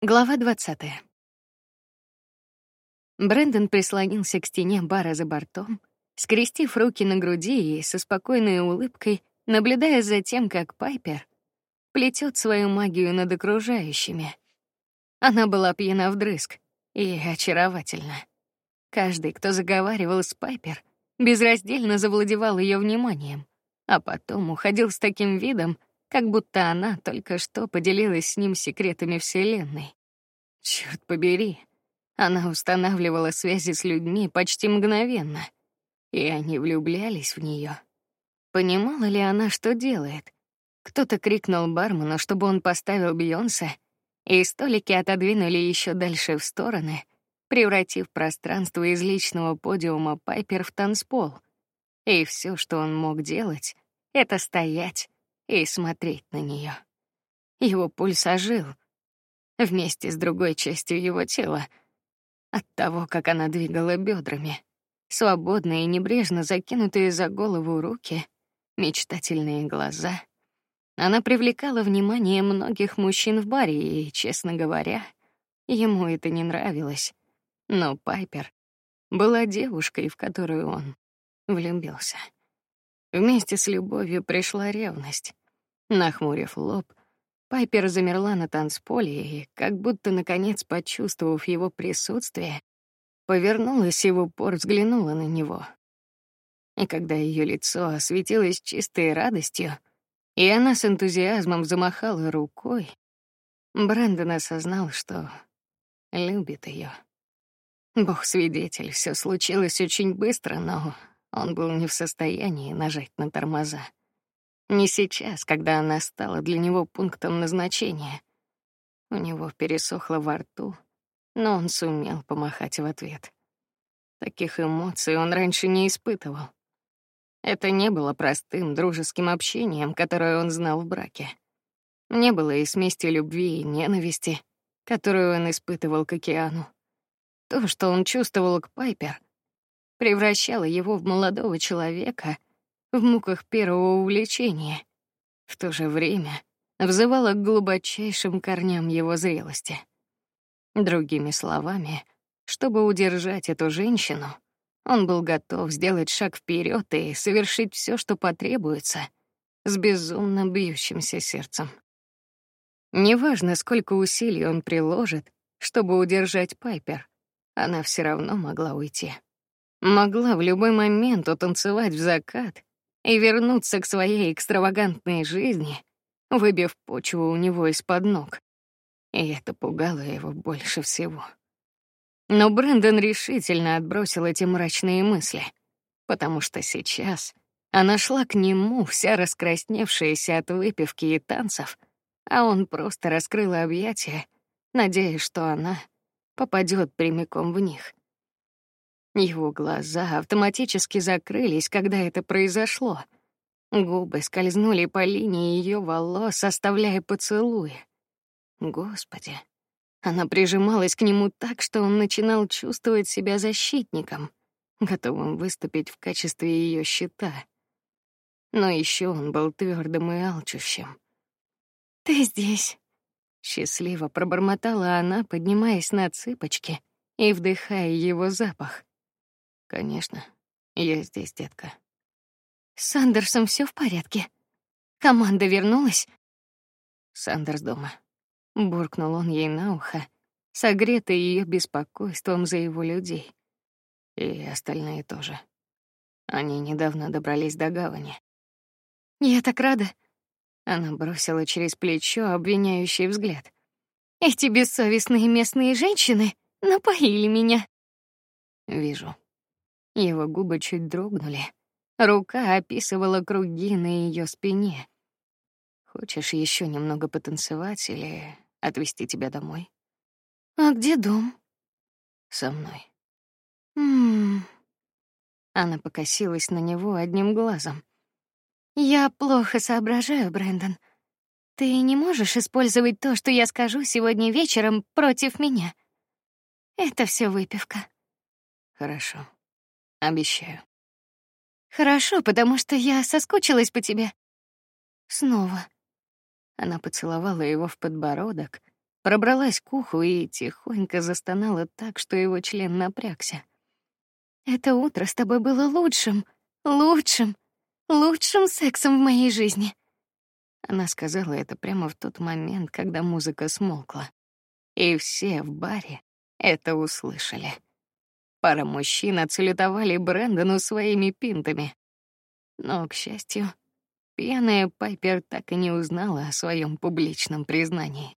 Глава 20. Брэндон прислонился к стене бара за бортом, скрестив руки на груди и со спокойной улыбкой, наблюдая за тем, как Пайпер плетет свою магию над окружающими. Она была пьяна вдрызг и очаровательна. Каждый, кто заговаривал с Пайпер, безраздельно завладевал ее вниманием, а потом уходил с таким видом, как будто она только что поделилась с ним секретами вселенной. Черт побери, она устанавливала связи с людьми почти мгновенно, и они влюблялись в нее. Понимала ли она, что делает? Кто-то крикнул бармену, чтобы он поставил Бейонсе, и столики отодвинули еще дальше в стороны, превратив пространство из личного подиума Пайпер в танцпол. И все, что он мог делать, это стоять и смотреть на нее. Его пульс ожил вместе с другой частью его тела от того, как она двигала бедрами, свободно и небрежно закинутые за голову руки, мечтательные глаза. Она привлекала внимание многих мужчин в баре, и, честно говоря, ему это не нравилось. Но Пайпер была девушкой, в которую он влюбился. Вместе с любовью пришла ревность. Нахмурив лоб, Пайпер замерла на танцполе и, как будто наконец почувствовав его присутствие, повернулась и в упор взглянула на него. И когда ее лицо осветилось чистой радостью, и она с энтузиазмом замахала рукой, Брэндон осознал, что любит ее. Бог свидетель, все случилось очень быстро, но он был не в состоянии нажать на тормоза. Не сейчас, когда она стала для него пунктом назначения. У него пересохло во рту, но он сумел помахать в ответ. Таких эмоций он раньше не испытывал. Это не было простым дружеским общением, которое он знал в браке. Не было и смеси любви и ненависти, которую он испытывал к океану. То, что он чувствовал к Пайпер, превращало его в молодого человека — в муках первого увлечения. В то же время взывала к глубочайшим корням его зрелости. Другими словами, чтобы удержать эту женщину, он был готов сделать шаг вперед и совершить все, что потребуется, с безумно бьющимся сердцем. Неважно, сколько усилий он приложит, чтобы удержать Пайпер, она все равно могла уйти. Могла в любой момент утанцевать в закат и вернуться к своей экстравагантной жизни, выбив почву у него из-под ног. И это пугало его больше всего. Но Брэндон решительно отбросил эти мрачные мысли, потому что сейчас она шла к нему, вся раскрасневшаяся от выпивки и танцев, а он просто раскрыл объятия, надеясь, что она попадет прямиком в них. Его глаза автоматически закрылись, когда это произошло. Губы скользнули по линии ее волос, оставляя поцелуи. Господи, она прижималась к нему так, что он начинал чувствовать себя защитником, готовым выступить в качестве ее щита. Но еще он был твердым и алчущим. Ты здесь, счастливо пробормотала она, поднимаясь на цыпочки и вдыхая его запах. Конечно, я здесь, детка. С Сандерсом все в порядке. Команда вернулась. Сандерс дома. Буркнул он ей на ухо, согретый ее беспокойством за его людей. И остальные тоже. Они недавно добрались до гавани. Я так рада. Она бросила через плечо обвиняющий взгляд. Эти бессовестные местные женщины напоили меня. Вижу. Его губы чуть дрогнули. Рука описывала круги на ее спине. Хочешь еще немного потанцевать или отвезти тебя домой? А где дом? Со мной. М Она покосилась на него одним глазом. Я плохо соображаю, Брэндон. Ты не можешь использовать то, что я скажу сегодня вечером против меня. Это все выпивка. Хорошо. Обещаю. Хорошо, потому что я соскучилась по тебе. Снова. Она поцеловала его в подбородок, пробралась к уху и тихонько застонала так, что его член напрягся. Это утро с тобой было лучшим, лучшим, лучшим сексом в моей жизни. Она сказала это прямо в тот момент, когда музыка смолкла, и все в баре это услышали. Пара мужчин отсалютовали Брэндону своими пинтами. Но, к счастью, пьяная Пайпер так и не узнала о своем публичном признании.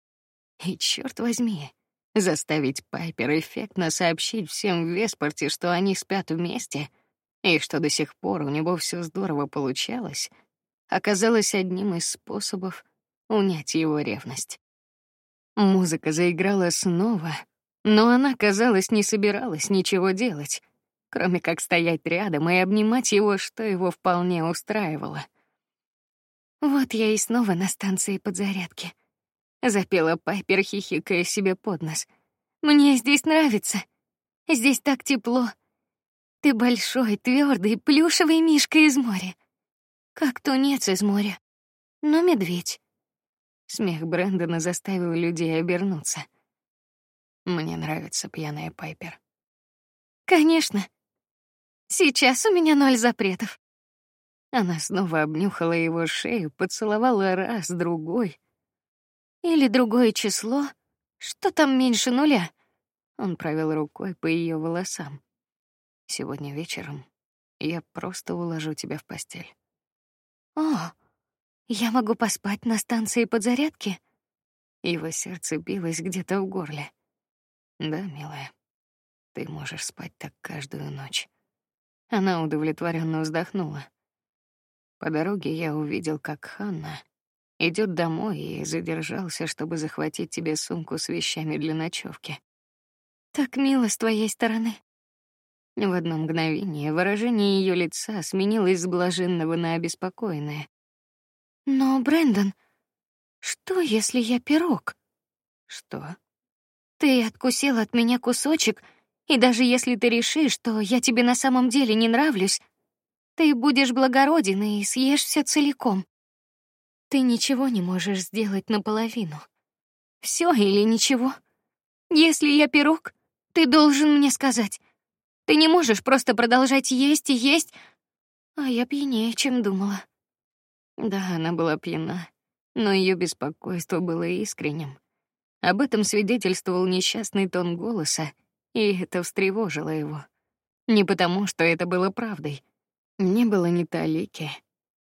И черт возьми, заставить Пайпер эффектно сообщить всем в Веспорте, что они спят вместе и что до сих пор у него все здорово получалось, оказалось одним из способов унять его ревность. Музыка заиграла снова, но она, казалось, не собиралась ничего делать, кроме как стоять рядом и обнимать его, что его вполне устраивало. Вот я и снова на станции подзарядки. Запела Пайпер, хихикая себе под нос. Мне здесь нравится. Здесь так тепло. Ты большой, твердый, плюшевый мишка из моря. Как тунец из моря. Но медведь. Смех Брэндона заставил людей обернуться. Мне нравится пьяная Пайпер. Конечно. Сейчас у меня ноль запретов. Она снова обнюхала его шею, поцеловала раз, другой. Или другое число. Что там меньше нуля? Он провел рукой по ее волосам. Сегодня вечером я просто уложу тебя в постель. О, я могу поспать на станции подзарядки. Его сердце билось где-то в горле. Да, милая, ты можешь спать так каждую ночь. Она удовлетворенно вздохнула. По дороге я увидел, как Ханна идет домой и задержался, чтобы захватить тебе сумку с вещами для ночевки. Так мило с твоей стороны. В одно мгновение выражение ее лица сменилось с блаженного на обеспокоенное. Но, Брэндон, что если я пирог? Что? Ты откусил от меня кусочек, и даже если ты решишь, что я тебе на самом деле не нравлюсь, ты будешь благороден и съешь все целиком. Ты ничего не можешь сделать наполовину. Все или ничего. Если я пирог, ты должен мне сказать. Ты не можешь просто продолжать есть и есть. А я пьянее, чем думала. Да, она была пьяна, но ее беспокойство было искренним. Об этом свидетельствовал несчастный тон голоса, и это встревожило его. Не потому, что это было правдой. Не было ни талики.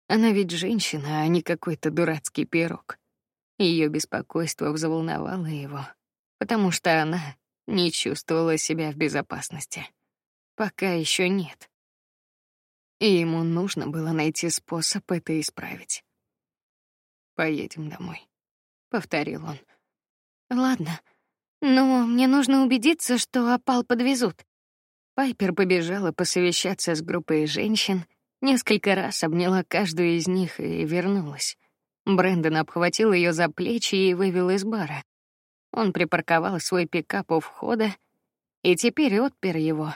Она ведь женщина, а не какой-то дурацкий пирог. Ее беспокойство взволновало его, потому что она не чувствовала себя в безопасности. Пока еще нет. И ему нужно было найти способ это исправить. Поедем домой, повторил он. Ладно, но мне нужно убедиться, что опал подвезут. Пайпер побежала посовещаться с группой женщин, несколько раз обняла каждую из них и вернулась. Брэндон обхватил ее за плечи и вывел из бара. Он припарковал свой пикап у входа и теперь отпер его.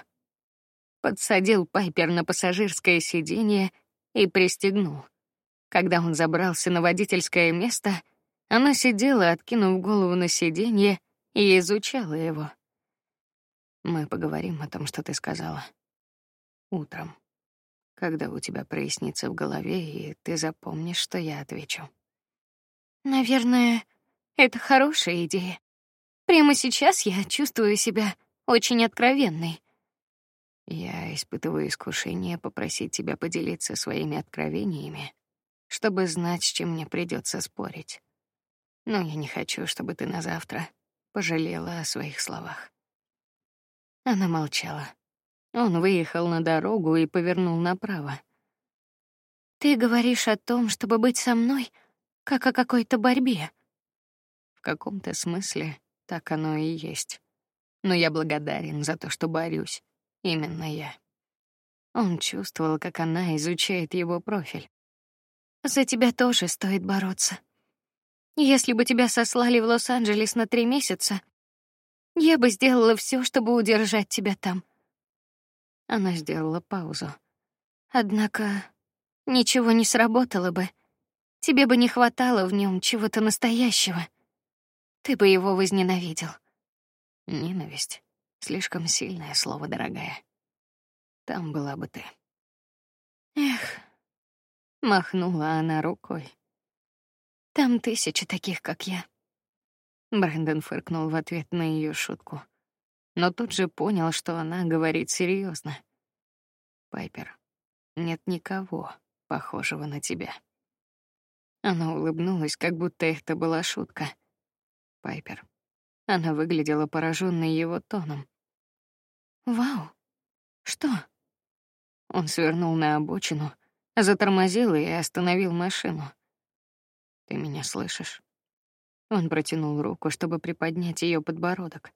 Подсадил Пайпер на пассажирское сиденье и пристегнул. Когда он забрался на водительское место, она сидела, откинув голову на сиденье, и изучала его. Мы поговорим о том, что ты сказала. Утром, когда у тебя прояснится в голове, и ты запомнишь, что я отвечу. Наверное, это хорошая идея. Прямо сейчас я чувствую себя очень откровенной. Я испытываю искушение попросить тебя поделиться своими откровениями, чтобы знать, с чем мне придется спорить. Но я не хочу, чтобы ты на завтра пожалела о своих словах. Она молчала. Он выехал на дорогу и повернул направо. Ты говоришь о том, чтобы быть со мной, как о какой-то борьбе. В каком-то смысле так оно и есть. Но я благодарен за то, что борюсь. Именно я. Он чувствовал, как она изучает его профиль. За тебя тоже стоит бороться. Если бы тебя сослали в Лос-Анджелес на три месяца, я бы сделала все, чтобы удержать тебя там. Она сделала паузу. Однако ничего не сработало бы. Тебе бы не хватало в нем чего-то настоящего. Ты бы его возненавидел. Ненависть слишком сильное слово, дорогая. Там была бы ты. Эх, махнула она рукой. Там тысячи таких, как я. Брэндон фыркнул в ответ на ее шутку, но тут же понял, что она говорит серьезно. Пайпер, нет никого похожего на тебя. Она улыбнулась, как будто это была шутка. Пайпер. Она выглядела пораженной его тоном. Вау. Что? Он свернул на обочину, затормозил и остановил машину. Ты меня слышишь? Он протянул руку, чтобы приподнять ее подбородок.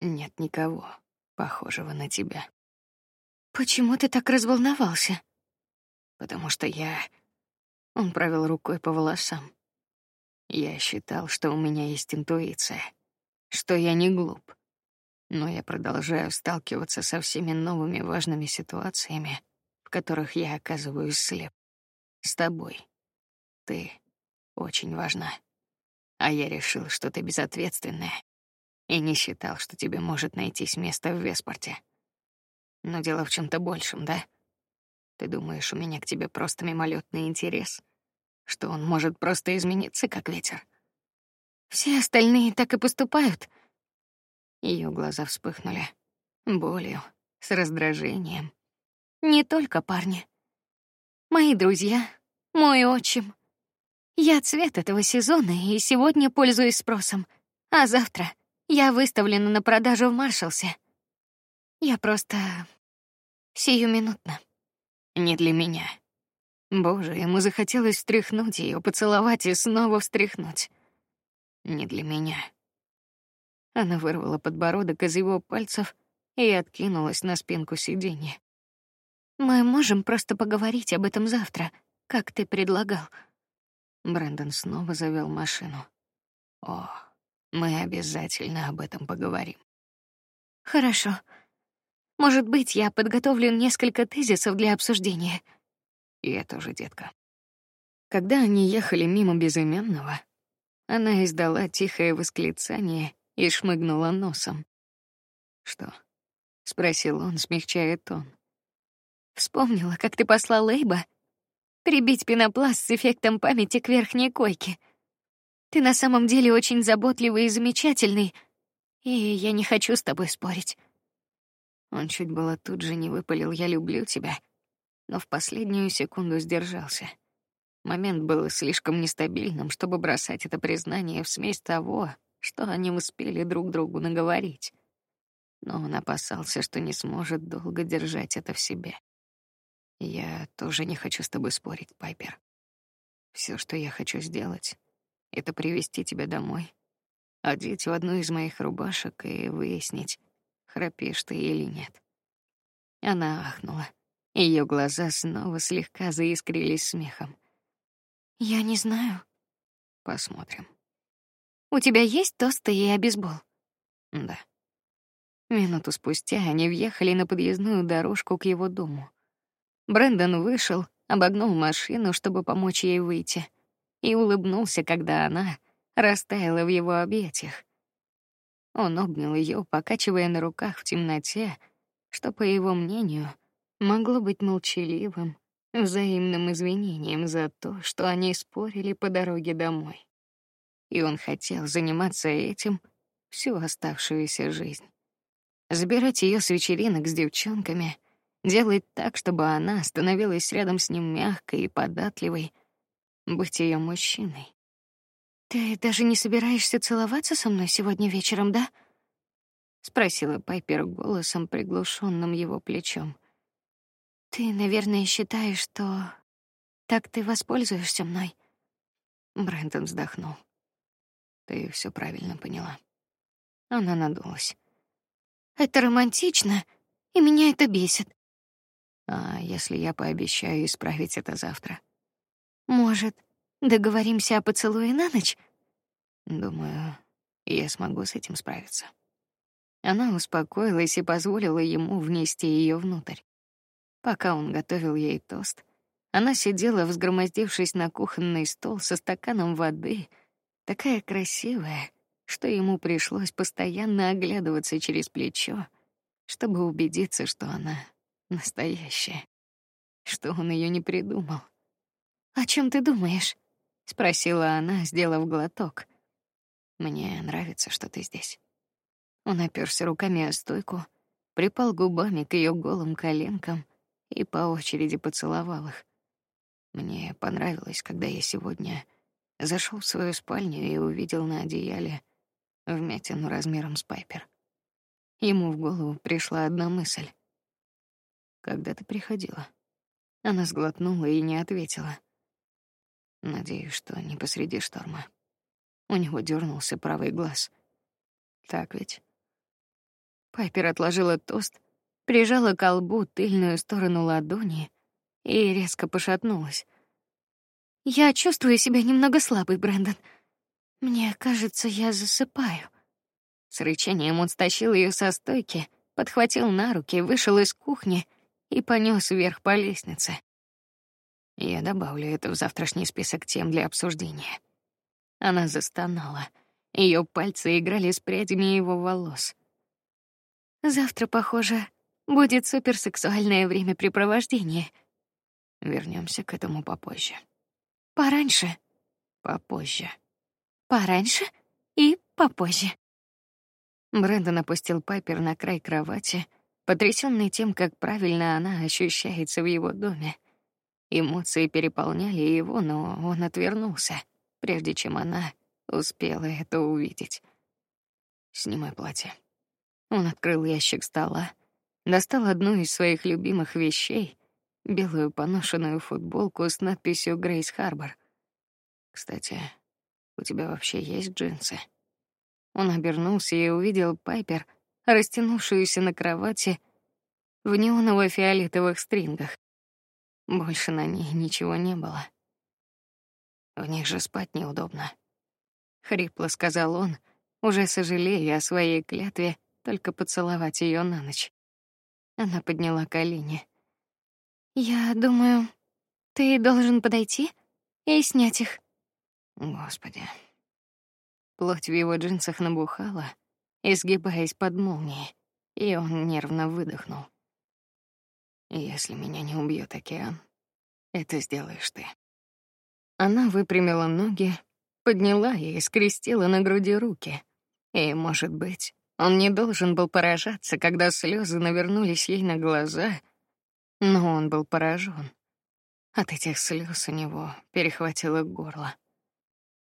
Нет никого похожего на тебя. Почему ты так разволновался? Потому что я Он провел рукой по волосам. Я считал, что у меня есть интуиция, что я не глуп. Но я продолжаю сталкиваться со всеми новыми важными ситуациями, в которых я оказываюсь слеп. С тобой. Ты очень важна. А я решил, что ты безответственная и не считал, что тебе может найтись место в Веспорте. Но дело в чем-то большем, да? Ты думаешь, у меня к тебе просто мимолетный интерес, что он может просто измениться, как ветер? Все остальные так и поступают. Ее глаза вспыхнули болью, с раздражением. Не только парни. Мои друзья, мой отчим. Я цвет этого сезона и сегодня пользуюсь спросом, а завтра я выставлена на продажу в Маршалсе. Я просто сиюминутно. Не для меня. Боже, ему захотелось встряхнуть ее, поцеловать и снова встряхнуть. Не для меня. Она вырвала подбородок из его пальцев и откинулась на спинку сиденья. Мы можем просто поговорить об этом завтра, как ты предлагал. Брэндон снова завел машину. О, мы обязательно об этом поговорим. Хорошо. Может быть, я подготовлю несколько тезисов для обсуждения. Я тоже, детка. Когда они ехали мимо безымянного, она издала тихое восклицание и шмыгнула носом. Что? спросил он, смягчая тон. Вспомнила, как ты послал Лейба прибить пенопласт с эффектом памяти к верхней койке. Ты на самом деле очень заботливый и замечательный, и я не хочу с тобой спорить. Он чуть было тут же не выпалил: "Я люблю тебя", но в последнюю секунду сдержался. Момент был слишком нестабильным, чтобы бросать это признание в смесь того, что они успели друг другу наговорить. Но он опасался, что не сможет долго держать это в себе. Я тоже не хочу с тобой спорить, Пайпер. Все, что я хочу сделать, это привести тебя домой, одеть в одну из моих рубашек и выяснить, храпишь ты или нет. Она ахнула. Ее глаза снова слегка заискрились смехом. Я не знаю. Посмотрим. У тебя есть тосты и обезбол? Да. Минуту спустя они въехали на подъездную дорожку к его дому. Брэндон вышел, обогнул машину, чтобы помочь ей выйти, и улыбнулся, когда она растаяла в его объятиях. Он обнял ее, покачивая на руках в темноте, что, по его мнению, могло быть молчаливым, взаимным извинением за то, что они спорили по дороге домой. И он хотел заниматься этим всю оставшуюся жизнь. Забирать ее с вечеринок с девчонками, делать так, чтобы она становилась рядом с ним мягкой и податливой, быть ее мужчиной. Ты даже не собираешься целоваться со мной сегодня вечером, да? спросила Пайпер голосом, приглушенным его плечом. Ты, наверное, считаешь, что так ты воспользуешься мной. Брентон вздохнул. Ты все правильно поняла. Она надулась. Это романтично, и меня это бесит. А если я пообещаю исправить это завтра? Может, Договоримся о поцелуе на ночь? Думаю, я смогу с этим справиться. Она успокоилась и позволила ему внести ее внутрь. Пока он готовил ей тост, она сидела, взгромоздившись на кухонный стол со стаканом воды, такая красивая что ему пришлось постоянно оглядываться через плечо, чтобы убедиться, что она настоящая, что он ее не придумал. О чем ты думаешь? спросила она, сделав глоток. Мне нравится, что ты здесь. Он оперся руками о стойку, припал губами к ее голым коленкам и по очереди поцеловал их. Мне понравилось, когда я сегодня зашел в свою спальню и увидел на одеяле вмятину размером с Пайпер. Ему в голову пришла одна мысль. Когда ты приходила? Она сглотнула и не ответила. Надеюсь, что не посреди шторма. У него дернулся правый глаз. Так ведь? Пайпер отложила тост, прижала к колбу тыльную сторону ладони и резко пошатнулась. Я чувствую себя немного слабой, Брэндон. Мне кажется, я засыпаю. С рычанием он стащил ее со стойки, подхватил на руки, вышел из кухни и понес вверх по лестнице. Я добавлю это в завтрашний список тем для обсуждения. Она застонала. Ее пальцы играли с прядями его волос. Завтра, похоже, будет суперсексуальное времяпрепровождение. Вернемся к этому попозже. Пораньше. Попозже. Пораньше и попозже. Брэндон опустил Пайпер на край кровати, потрясенный тем, как правильно она ощущается в его доме. Эмоции переполняли его, но он отвернулся, прежде чем она успела это увидеть. Снимай платье. Он открыл ящик стола, достал одну из своих любимых вещей белую поношенную футболку с надписью Грейс Харбор. Кстати, у тебя вообще есть джинсы? Он обернулся и увидел Пайпер, растянувшуюся на кровати в неоново-фиолетовых стрингах. Больше на ней ничего не было. В них же спать неудобно. Хрипло сказал он, уже сожалея о своей клятве только поцеловать ее на ночь. Она подняла колени. Я думаю, ты должен подойти и снять их. Господи. Плоть в его джинсах набухала, изгибаясь под молнией, и он нервно выдохнул. Если меня не убьет океан, это сделаешь ты. Она выпрямила ноги, подняла и скрестила на груди руки. И, может быть, он не должен был поражаться, когда слезы навернулись ей на глаза, но он был поражен. От этих слез у него перехватило горло.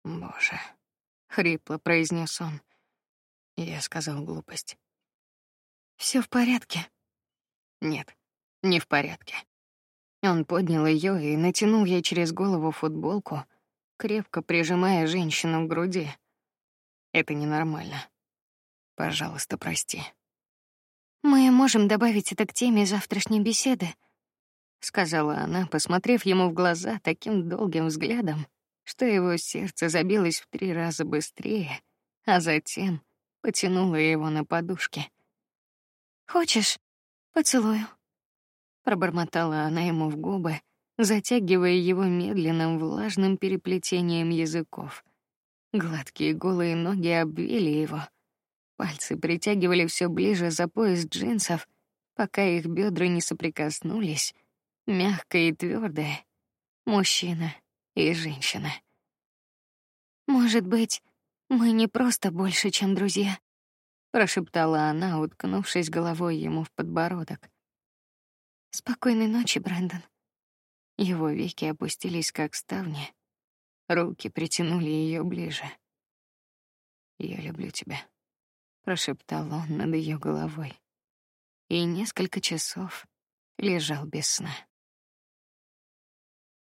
Боже, хрипло произнес он. Я сказал глупость. Все в порядке? Нет, не в порядке. Он поднял ее и натянул ей через голову футболку, крепко прижимая женщину к груди. Это ненормально. Пожалуйста, прости. Мы можем добавить это к теме завтрашней беседы, сказала она, посмотрев ему в глаза таким долгим взглядом, что его сердце забилось в три раза быстрее, а затем потянуло его на подушке. Хочешь, поцелую? пробормотала она ему в губы, затягивая его медленным влажным переплетением языков. Гладкие голые ноги обвили его. Пальцы притягивали все ближе за пояс джинсов, пока их бедра не соприкоснулись, мягкое и твердое. Мужчина и женщина. Может быть, мы не просто больше, чем друзья, прошептала она, уткнувшись головой ему в подбородок. Спокойной ночи, Брэндон. Его веки опустились как ставни, руки притянули ее ближе. Я люблю тебя, прошептал он над ее головой. И несколько часов лежал без сна.